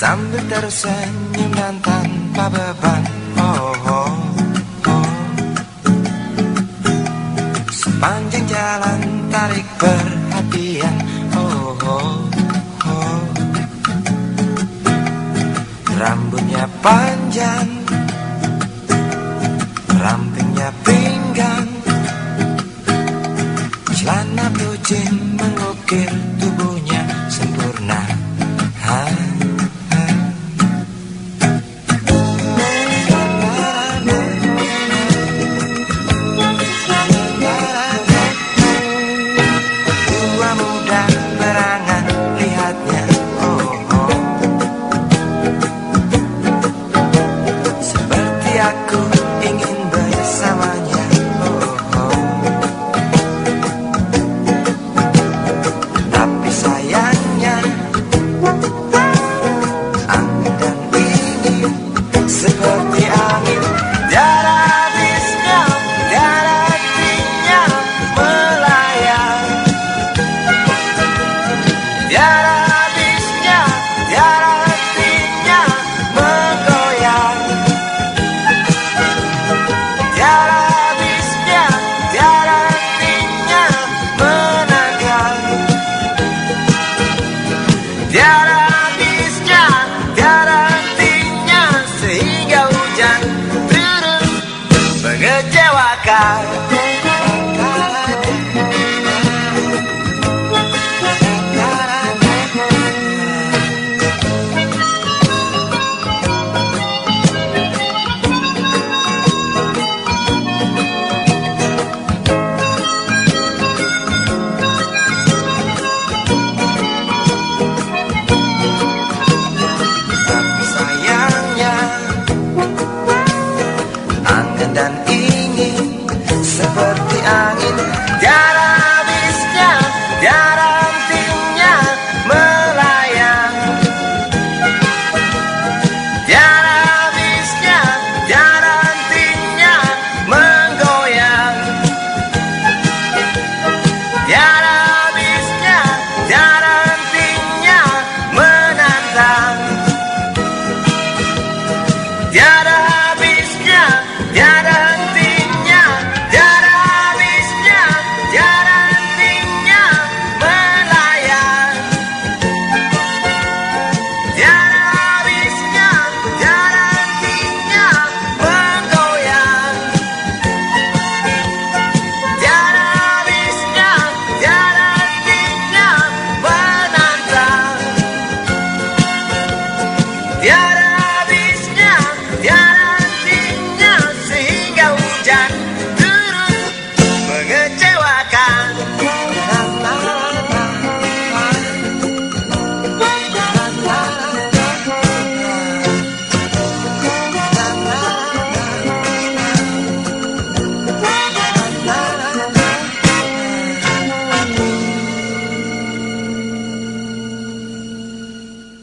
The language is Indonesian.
Sambil tersenyum dan tanpa beban. Oh, oh, oh. Sepanjang jalan tarik perhatian. Oh, oh, oh. Rambutnya panjang. Rampingnya pinggang. Celana bucin mengukir tubuhnya Tiada habisnya, tiada artinya Sehingga hujan turun mengecewakan dan acá.